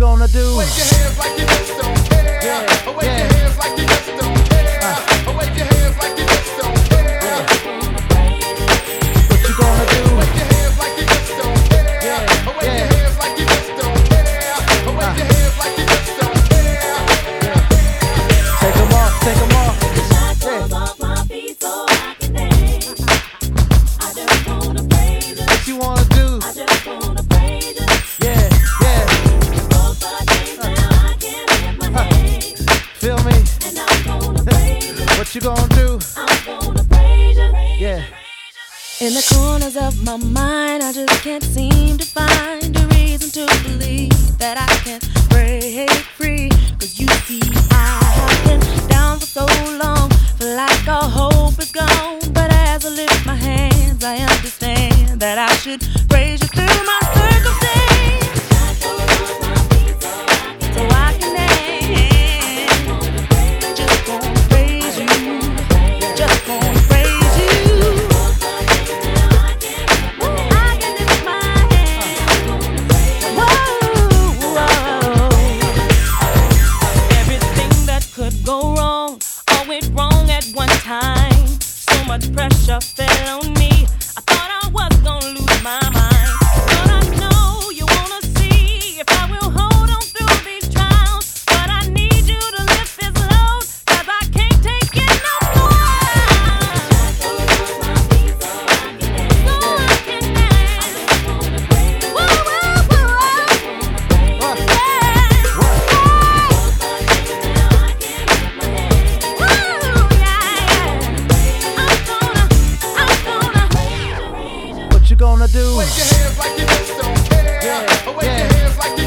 gonna do? Wave your hands like you just don't care. Yeah, Wave yeah. your hands like you just You gonna do? Gonna praise you. Yeah. In the corners of my mind, I just can't seem to find a reason to believe that I can break free. Cause you see, I have been down for so long, feel like all hope is gone. But as I lift my hands, I understand that I should praise you through my pressure fell on me. I thought I was gonna lose my mind. Gonna do? Wave your hands like you just don't care. Yeah, Wave yeah. your hands like you